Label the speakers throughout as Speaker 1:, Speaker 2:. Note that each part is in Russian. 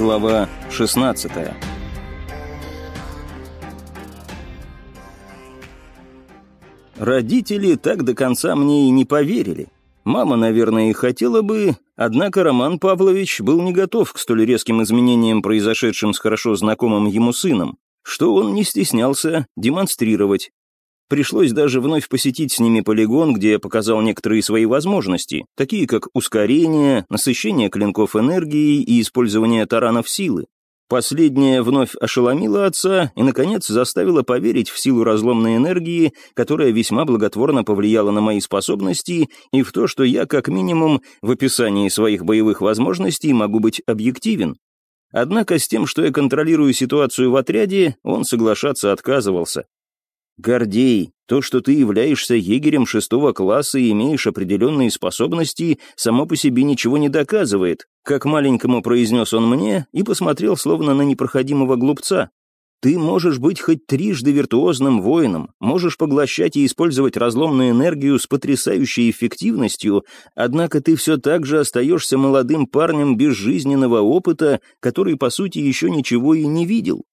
Speaker 1: Глава 16 Родители так до конца мне и не поверили. Мама, наверное, и хотела бы, однако Роман Павлович был не готов к столь резким изменениям, произошедшим с хорошо знакомым ему сыном, что он не стеснялся демонстрировать. Пришлось даже вновь посетить с ними полигон, где я показал некоторые свои возможности, такие как ускорение, насыщение клинков энергией и использование таранов силы. Последнее вновь ошеломило отца и, наконец, заставило поверить в силу разломной энергии, которая весьма благотворно повлияла на мои способности и в то, что я, как минимум, в описании своих боевых возможностей могу быть объективен. Однако с тем, что я контролирую ситуацию в отряде, он соглашаться отказывался. Гордей, то, что ты являешься егерем шестого класса и имеешь определенные способности, само по себе ничего не доказывает, как маленькому произнес он мне и посмотрел словно на непроходимого глупца. Ты можешь быть хоть трижды виртуозным воином, можешь поглощать и использовать разломную энергию с потрясающей эффективностью, однако ты все так же остаешься молодым парнем без жизненного опыта, который, по сути, еще ничего и не видел.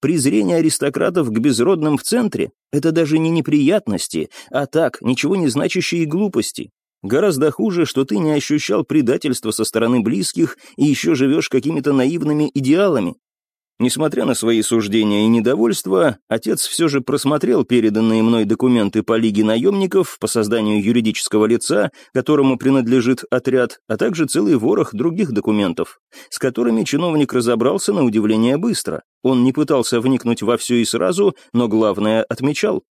Speaker 1: Презрение аристократов к безродным в центре — это даже не неприятности, а так, ничего не значащие глупости. Гораздо хуже, что ты не ощущал предательства со стороны близких и еще живешь какими-то наивными идеалами. Несмотря на свои суждения и недовольство, отец все же просмотрел переданные мной документы по Лиге наемников по созданию юридического лица, которому принадлежит отряд, а также целый ворох других документов, с которыми чиновник разобрался на удивление быстро. Он не пытался вникнуть во все и сразу, но главное отмечал.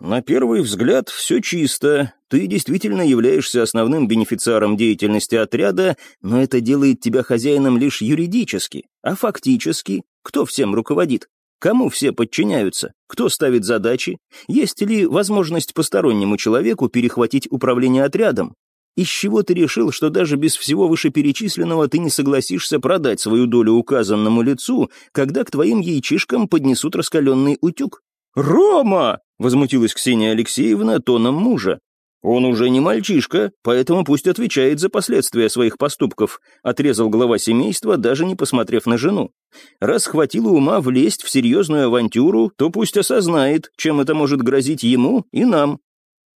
Speaker 1: На первый взгляд все чисто. Ты действительно являешься основным бенефициаром деятельности отряда, но это делает тебя хозяином лишь юридически. А фактически, кто всем руководит? Кому все подчиняются? Кто ставит задачи? Есть ли возможность постороннему человеку перехватить управление отрядом? Из чего ты решил, что даже без всего вышеперечисленного ты не согласишься продать свою долю указанному лицу, когда к твоим яичишкам поднесут раскаленный утюг? «Рома!» — возмутилась Ксения Алексеевна тоном мужа. «Он уже не мальчишка, поэтому пусть отвечает за последствия своих поступков», отрезал глава семейства, даже не посмотрев на жену. «Раз хватило ума влезть в серьезную авантюру, то пусть осознает, чем это может грозить ему и нам».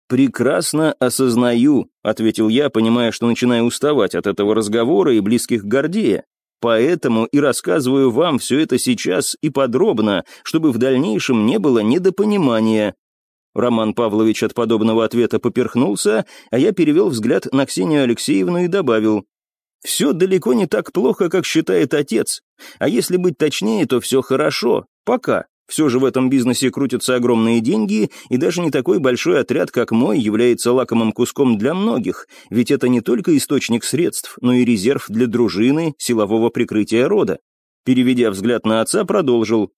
Speaker 1: «Прекрасно осознаю», — ответил я, понимая, что начинаю уставать от этого разговора и близких Гордея. Поэтому и рассказываю вам все это сейчас и подробно, чтобы в дальнейшем не было недопонимания». Роман Павлович от подобного ответа поперхнулся, а я перевел взгляд на Ксению Алексеевну и добавил. «Все далеко не так плохо, как считает отец. А если быть точнее, то все хорошо. Пока. Все же в этом бизнесе крутятся огромные деньги, и даже не такой большой отряд, как мой, является лакомым куском для многих, ведь это не только источник средств, но и резерв для дружины, силового прикрытия рода. Переведя взгляд на отца, продолжил.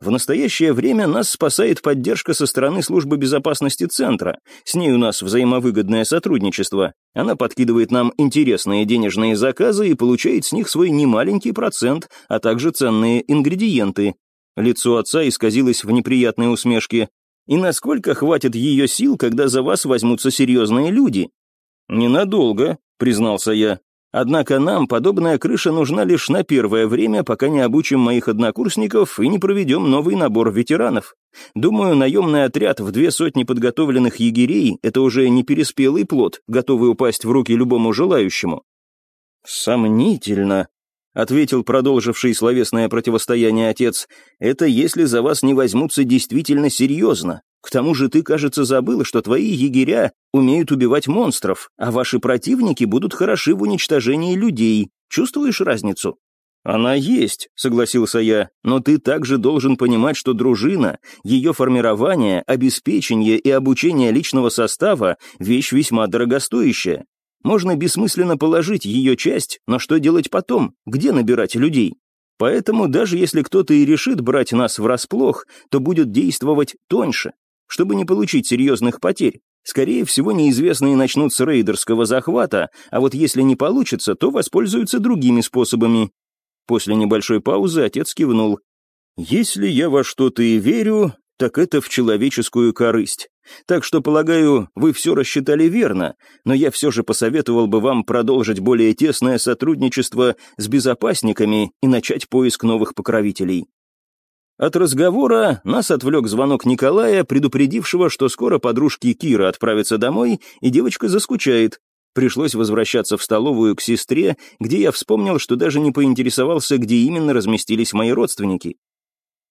Speaker 1: В настоящее время нас спасает поддержка со стороны службы безопасности центра. С ней у нас взаимовыгодное сотрудничество. Она подкидывает нам интересные денежные заказы и получает с них свой немаленький процент, а также ценные ингредиенты. Лицо отца исказилось в неприятной усмешке. «И насколько хватит ее сил, когда за вас возьмутся серьезные люди?» «Ненадолго», — признался я. «Однако нам подобная крыша нужна лишь на первое время, пока не обучим моих однокурсников и не проведем новый набор ветеранов. Думаю, наемный отряд в две сотни подготовленных егерей — это уже не переспелый плод, готовый упасть в руки любому желающему». «Сомнительно», ответил продолживший словесное противостояние отец, это если за вас не возьмутся действительно серьезно. К тому же ты, кажется, забыл, что твои егеря умеют убивать монстров, а ваши противники будут хороши в уничтожении людей. Чувствуешь разницу? «Она есть», — согласился я, «но ты также должен понимать, что дружина, ее формирование, обеспечение и обучение личного состава — вещь весьма дорогостоящая. Можно бессмысленно положить ее часть, но что делать потом? Где набирать людей? Поэтому даже если кто-то и решит брать нас врасплох, то будет действовать тоньше, чтобы не получить серьезных потерь. Скорее всего, неизвестные начнут с рейдерского захвата, а вот если не получится, то воспользуются другими способами. После небольшой паузы отец кивнул. «Если я во что-то и верю, так это в человеческую корысть. Так что, полагаю, вы все рассчитали верно, но я все же посоветовал бы вам продолжить более тесное сотрудничество с безопасниками и начать поиск новых покровителей. От разговора нас отвлек звонок Николая, предупредившего, что скоро подружки Кира отправятся домой, и девочка заскучает. Пришлось возвращаться в столовую к сестре, где я вспомнил, что даже не поинтересовался, где именно разместились мои родственники.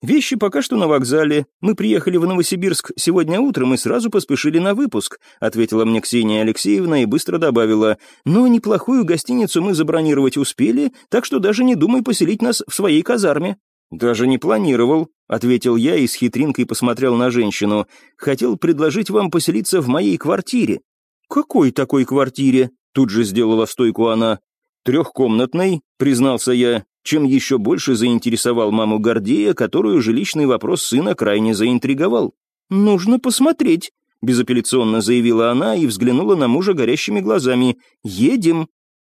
Speaker 1: «Вещи пока что на вокзале. Мы приехали в Новосибирск сегодня утром и сразу поспешили на выпуск», ответила мне Ксения Алексеевна и быстро добавила. «Но неплохую гостиницу мы забронировать успели, так что даже не думай поселить нас в своей казарме». «Даже не планировал», — ответил я и с хитринкой посмотрел на женщину. «Хотел предложить вам поселиться в моей квартире». «Какой такой квартире?» — тут же сделала стойку она. «Трехкомнатной», — признался я, чем еще больше заинтересовал маму Гордея, которую жилищный вопрос сына крайне заинтриговал. «Нужно посмотреть», — безапелляционно заявила она и взглянула на мужа горящими глазами. «Едем».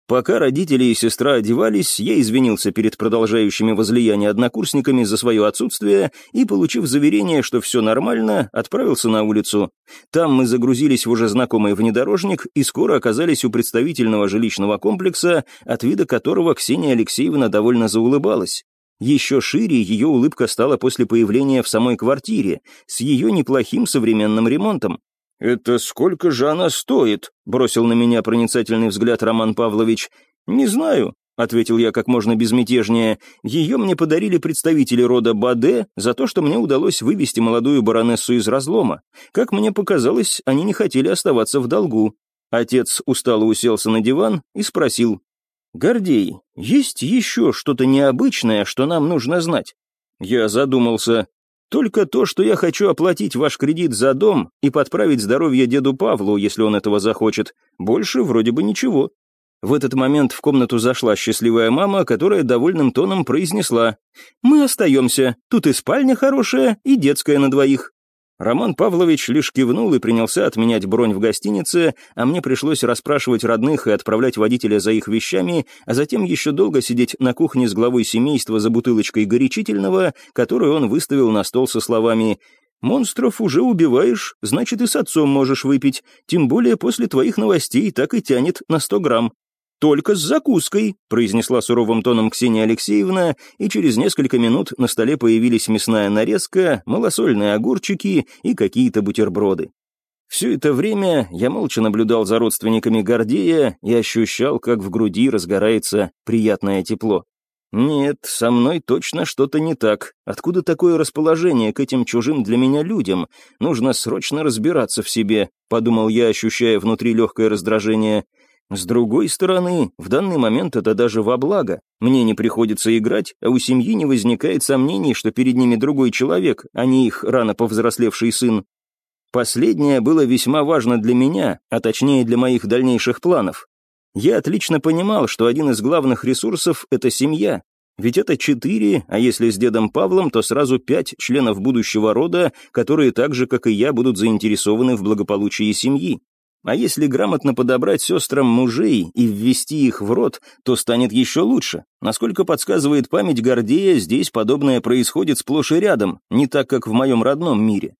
Speaker 1: Пока родители и сестра одевались, я извинился перед продолжающими возлияние однокурсниками за свое отсутствие и, получив заверение, что все нормально, отправился на улицу. Там мы загрузились в уже знакомый внедорожник и скоро оказались у представительного жилищного комплекса, от вида которого Ксения Алексеевна довольно заулыбалась. Еще шире ее улыбка стала после появления в самой квартире, с ее неплохим современным ремонтом. «Это сколько же она стоит?» — бросил на меня проницательный взгляд Роман Павлович. «Не знаю», — ответил я как можно безмятежнее. «Ее мне подарили представители рода Баде за то, что мне удалось вывести молодую баронессу из разлома. Как мне показалось, они не хотели оставаться в долгу». Отец устало уселся на диван и спросил. «Гордей, есть еще что-то необычное, что нам нужно знать?» Я задумался. Только то, что я хочу оплатить ваш кредит за дом и подправить здоровье деду Павлу, если он этого захочет. Больше вроде бы ничего». В этот момент в комнату зашла счастливая мама, которая довольным тоном произнесла «Мы остаемся, тут и спальня хорошая, и детская на двоих». Роман Павлович лишь кивнул и принялся отменять бронь в гостинице, а мне пришлось расспрашивать родных и отправлять водителя за их вещами, а затем еще долго сидеть на кухне с главой семейства за бутылочкой горячительного, которую он выставил на стол со словами «Монстров уже убиваешь, значит и с отцом можешь выпить, тем более после твоих новостей так и тянет на сто грамм». «Только с закуской», — произнесла суровым тоном Ксения Алексеевна, и через несколько минут на столе появились мясная нарезка, малосольные огурчики и какие-то бутерброды. Все это время я молча наблюдал за родственниками Гордея и ощущал, как в груди разгорается приятное тепло. Нет, со мной точно что-то не так. Откуда такое расположение к этим чужим для меня людям? Нужно срочно разбираться в себе, подумал я, ощущая внутри легкое раздражение. С другой стороны, в данный момент это даже во благо. Мне не приходится играть, а у семьи не возникает сомнений, что перед ними другой человек, а не их рано повзрослевший сын. Последнее было весьма важно для меня, а точнее для моих дальнейших планов. Я отлично понимал, что один из главных ресурсов — это семья. Ведь это четыре, а если с дедом Павлом, то сразу пять членов будущего рода, которые так же, как и я, будут заинтересованы в благополучии семьи. А если грамотно подобрать сестрам мужей и ввести их в рот, то станет еще лучше. Насколько подсказывает память Гордея, здесь подобное происходит сплошь и рядом, не так, как в моем родном мире.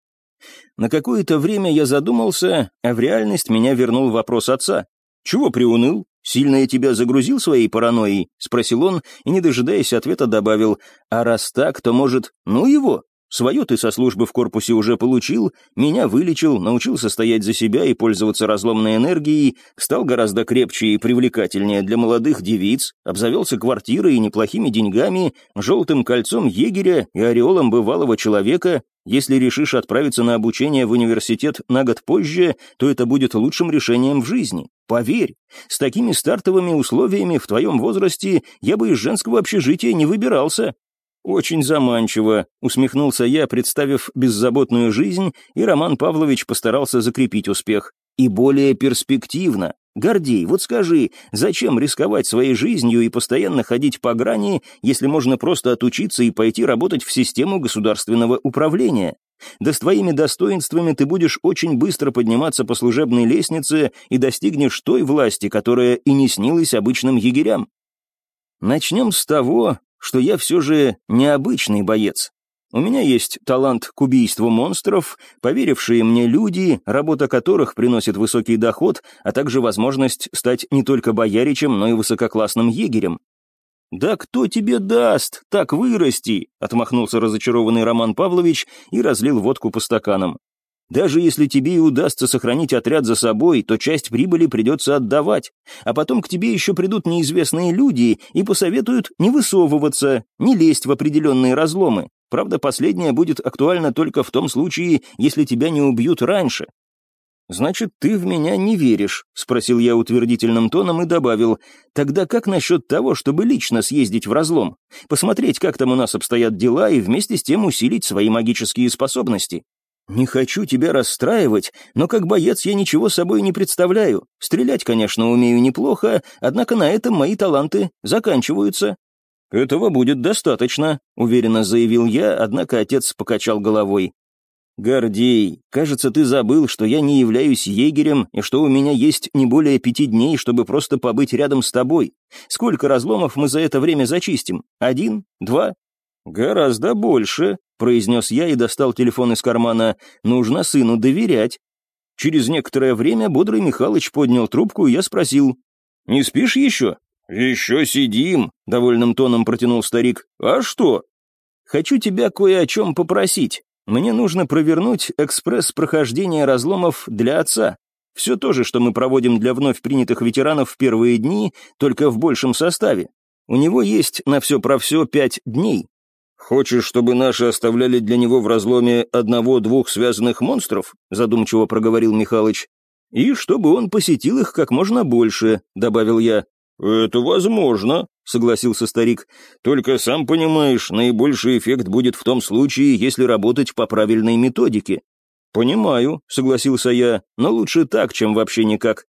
Speaker 1: На какое-то время я задумался, а в реальность меня вернул вопрос отца. «Чего приуныл? Сильно я тебя загрузил своей паранойей?» — спросил он, и, не дожидаясь ответа, добавил, «А раз так, то, может, ну его, Свое ты со службы в корпусе уже получил, меня вылечил, научился стоять за себя и пользоваться разломной энергией, стал гораздо крепче и привлекательнее для молодых девиц, обзавелся квартирой и неплохими деньгами, желтым кольцом егеря и ореолом бывалого человека. Если решишь отправиться на обучение в университет на год позже, то это будет лучшим решением в жизни. Поверь, с такими стартовыми условиями в твоем возрасте я бы из женского общежития не выбирался, «Очень заманчиво», — усмехнулся я, представив беззаботную жизнь, и Роман Павлович постарался закрепить успех. «И более перспективно. Гордей, вот скажи, зачем рисковать своей жизнью и постоянно ходить по грани, если можно просто отучиться и пойти работать в систему государственного управления? Да с твоими достоинствами ты будешь очень быстро подниматься по служебной лестнице и достигнешь той власти, которая и не снилась обычным егерям. Начнем с того, что я все же необычный боец. У меня есть талант к убийству монстров, поверившие мне люди, работа которых приносит высокий доход, а также возможность стать не только бояричем, но и высококлассным егерем. «Да кто тебе даст так вырасти?» — отмахнулся разочарованный Роман Павлович и разлил водку по стаканам. Даже если тебе и удастся сохранить отряд за собой, то часть прибыли придется отдавать, а потом к тебе еще придут неизвестные люди и посоветуют не высовываться, не лезть в определенные разломы. Правда, последнее будет актуально только в том случае, если тебя не убьют раньше. «Значит, ты в меня не веришь?» — спросил я утвердительным тоном и добавил. «Тогда как насчет того, чтобы лично съездить в разлом? Посмотреть, как там у нас обстоят дела, и вместе с тем усилить свои магические способности?» «Не хочу тебя расстраивать, но как боец я ничего собой не представляю. Стрелять, конечно, умею неплохо, однако на этом мои таланты заканчиваются». «Этого будет достаточно», — уверенно заявил я, однако отец покачал головой. «Гордей, кажется, ты забыл, что я не являюсь егерем и что у меня есть не более пяти дней, чтобы просто побыть рядом с тобой. Сколько разломов мы за это время зачистим? Один? Два? «Гораздо больше», — произнес я и достал телефон из кармана. «Нужно сыну доверять». Через некоторое время бодрый Михалыч поднял трубку, и я спросил. «Не спишь еще?» «Еще сидим», — довольным тоном протянул старик. «А что?» «Хочу тебя кое о чем попросить. Мне нужно провернуть экспресс-прохождение разломов для отца. Все то же, что мы проводим для вновь принятых ветеранов в первые дни, только в большем составе. У него есть на все про все пять дней, «Хочешь, чтобы наши оставляли для него в разломе одного-двух связанных монстров?» задумчиво проговорил Михалыч. «И чтобы он посетил их как можно больше», — добавил я. «Это возможно», — согласился старик. «Только, сам понимаешь, наибольший эффект будет в том случае, если работать по правильной методике». «Понимаю», — согласился я, — «но лучше так, чем вообще никак».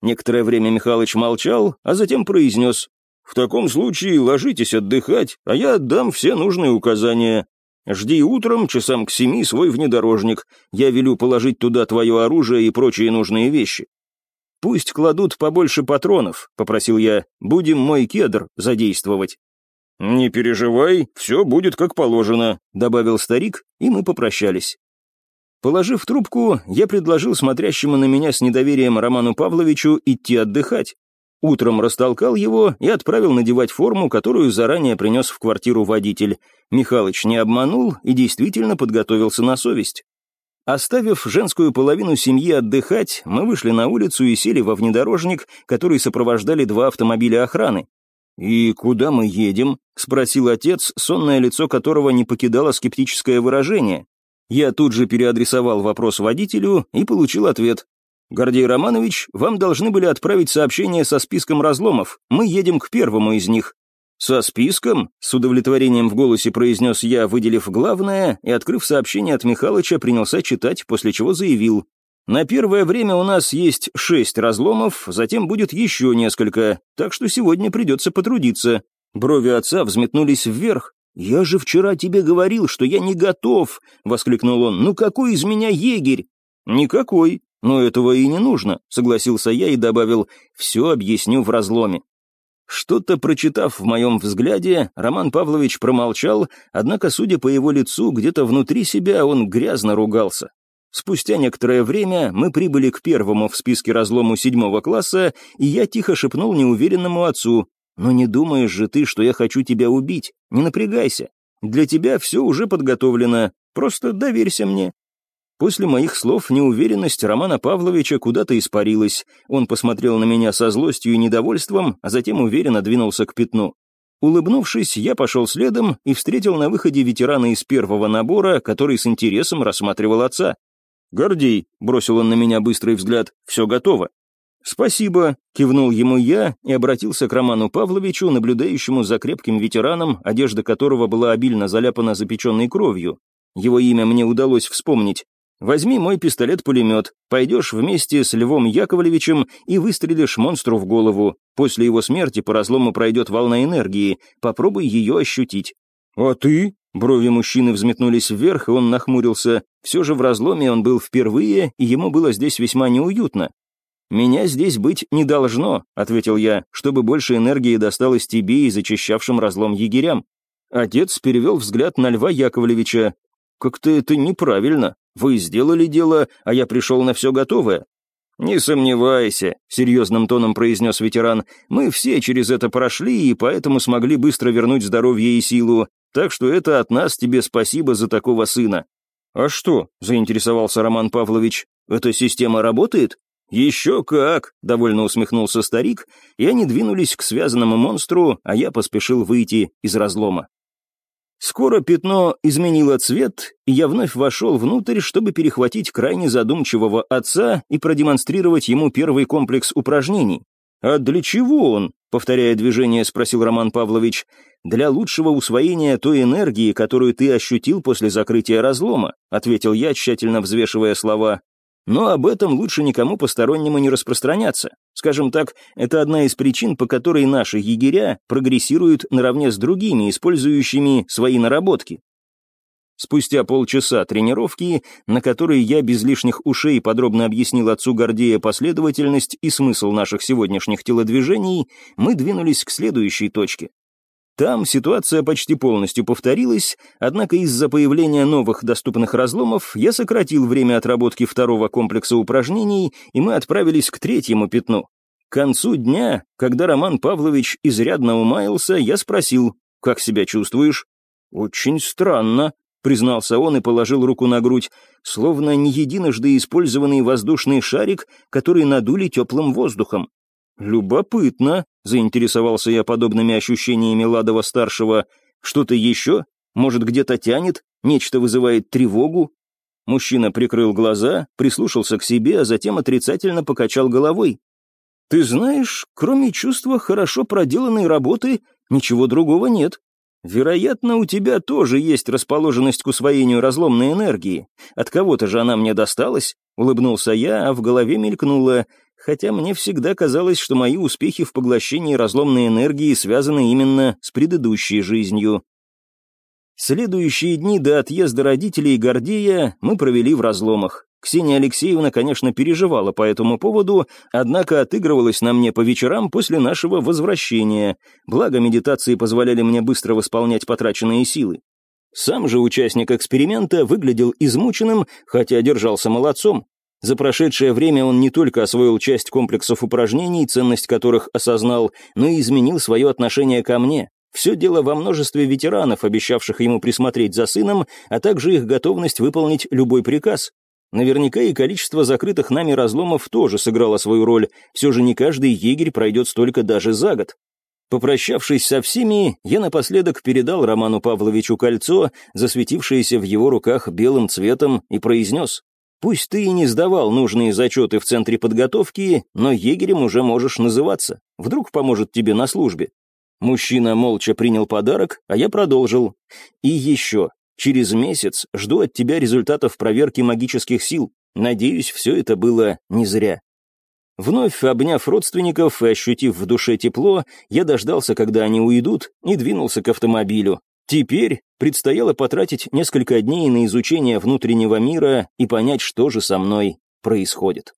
Speaker 1: Некоторое время Михалыч молчал, а затем произнес. В таком случае ложитесь отдыхать, а я отдам все нужные указания. Жди утром, часам к семи, свой внедорожник. Я велю положить туда твое оружие и прочие нужные вещи. «Пусть кладут побольше патронов», — попросил я. «Будем мой кедр задействовать». «Не переживай, все будет как положено», — добавил старик, и мы попрощались. Положив трубку, я предложил смотрящему на меня с недоверием Роману Павловичу идти отдыхать. Утром растолкал его и отправил надевать форму, которую заранее принес в квартиру водитель. Михалыч не обманул и действительно подготовился на совесть. Оставив женскую половину семьи отдыхать, мы вышли на улицу и сели во внедорожник, который сопровождали два автомобиля охраны. «И куда мы едем?» — спросил отец, сонное лицо которого не покидало скептическое выражение. Я тут же переадресовал вопрос водителю и получил ответ. «Гордей Романович, вам должны были отправить сообщение со списком разломов. Мы едем к первому из них». «Со списком?» — с удовлетворением в голосе произнес я, выделив главное, и, открыв сообщение от Михалыча, принялся читать, после чего заявил. «На первое время у нас есть шесть разломов, затем будет еще несколько, так что сегодня придется потрудиться». Брови отца взметнулись вверх. «Я же вчера тебе говорил, что я не готов!» — воскликнул он. «Ну какой из меня егерь?» «Никакой», «Но этого и не нужно», — согласился я и добавил «все объясню в разломе». Что-то прочитав в моем взгляде, Роман Павлович промолчал, однако, судя по его лицу, где-то внутри себя он грязно ругался. Спустя некоторое время мы прибыли к первому в списке разлому седьмого класса, и я тихо шепнул неуверенному отцу, «Но не думаешь же ты, что я хочу тебя убить? Не напрягайся. Для тебя все уже подготовлено, просто доверься мне». После моих слов неуверенность Романа Павловича куда-то испарилась. Он посмотрел на меня со злостью и недовольством, а затем уверенно двинулся к пятну. Улыбнувшись, я пошел следом и встретил на выходе ветерана из первого набора, который с интересом рассматривал отца. «Гордей», — бросил он на меня быстрый взгляд, — «все готово». «Спасибо», — кивнул ему я и обратился к Роману Павловичу, наблюдающему за крепким ветераном, одежда которого была обильно заляпана запеченной кровью. Его имя мне удалось вспомнить. Возьми мой пистолет-пулемет, пойдешь вместе с Львом Яковлевичем и выстрелишь монстру в голову. После его смерти по разлому пройдет волна энергии, попробуй ее ощутить». «А ты?» Брови мужчины взметнулись вверх, и он нахмурился. Все же в разломе он был впервые, и ему было здесь весьма неуютно. «Меня здесь быть не должно», — ответил я, «чтобы больше энергии досталось тебе и зачищавшим разлом егерям». Отец перевел взгляд на Льва Яковлевича. «Как-то это неправильно. Вы сделали дело, а я пришел на все готовое». «Не сомневайся», — серьезным тоном произнес ветеран, «мы все через это прошли и поэтому смогли быстро вернуть здоровье и силу, так что это от нас тебе спасибо за такого сына». «А что?» — заинтересовался Роман Павлович. «Эта система работает?» «Еще как!» — довольно усмехнулся старик, и они двинулись к связанному монстру, а я поспешил выйти из разлома. Скоро пятно изменило цвет, и я вновь вошел внутрь, чтобы перехватить крайне задумчивого отца и продемонстрировать ему первый комплекс упражнений. «А для чего он?» — повторяя движение, спросил Роман Павлович. «Для лучшего усвоения той энергии, которую ты ощутил после закрытия разлома», — ответил я, тщательно взвешивая слова. Но об этом лучше никому постороннему не распространяться. Скажем так, это одна из причин, по которой наши егеря прогрессируют наравне с другими, использующими свои наработки. Спустя полчаса тренировки, на которой я без лишних ушей подробно объяснил отцу Гордея последовательность и смысл наших сегодняшних телодвижений, мы двинулись к следующей точке. Там ситуация почти полностью повторилась, однако из-за появления новых доступных разломов я сократил время отработки второго комплекса упражнений, и мы отправились к третьему пятну. К концу дня, когда Роман Павлович изрядно умаялся, я спросил, «Как себя чувствуешь?» «Очень странно», — признался он и положил руку на грудь, словно не единожды использованный воздушный шарик, который надули теплым воздухом. «Любопытно», — заинтересовался я подобными ощущениями Ладова-старшего. «Что-то еще? Может, где-то тянет? Нечто вызывает тревогу?» Мужчина прикрыл глаза, прислушался к себе, а затем отрицательно покачал головой. «Ты знаешь, кроме чувства хорошо проделанной работы, ничего другого нет. Вероятно, у тебя тоже есть расположенность к усвоению разломной энергии. От кого-то же она мне досталась?» Улыбнулся я, а в голове мелькнуло хотя мне всегда казалось, что мои успехи в поглощении разломной энергии связаны именно с предыдущей жизнью. Следующие дни до отъезда родителей Гордея мы провели в разломах. Ксения Алексеевна, конечно, переживала по этому поводу, однако отыгрывалась на мне по вечерам после нашего возвращения, благо медитации позволяли мне быстро восполнять потраченные силы. Сам же участник эксперимента выглядел измученным, хотя держался молодцом. За прошедшее время он не только освоил часть комплексов упражнений, ценность которых осознал, но и изменил свое отношение ко мне. Все дело во множестве ветеранов, обещавших ему присмотреть за сыном, а также их готовность выполнить любой приказ. Наверняка и количество закрытых нами разломов тоже сыграло свою роль, все же не каждый егерь пройдет столько даже за год. Попрощавшись со всеми, я напоследок передал Роману Павловичу кольцо, засветившееся в его руках белым цветом, и произнес Пусть ты и не сдавал нужные зачеты в центре подготовки, но егерем уже можешь называться. Вдруг поможет тебе на службе. Мужчина молча принял подарок, а я продолжил. И еще, через месяц жду от тебя результатов проверки магических сил. Надеюсь, все это было не зря. Вновь обняв родственников и ощутив в душе тепло, я дождался, когда они уйдут, и двинулся к автомобилю. Теперь предстояло потратить несколько дней на изучение внутреннего мира и понять, что же со мной происходит.